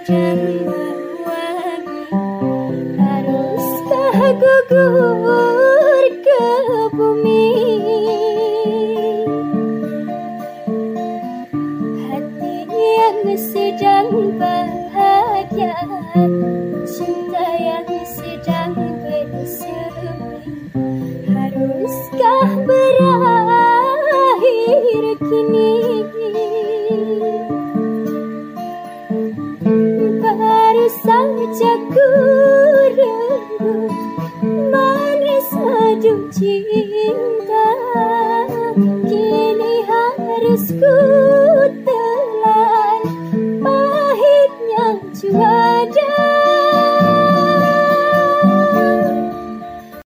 sedang mewangi Haruskah gugur ke bumi. Hati yang sedang bahagia Cinta yang sedang bersemi Haruskah berakhir kini Barisan jago renggut Manis madu cinta. Kini harus ku telan Pahitnya jual.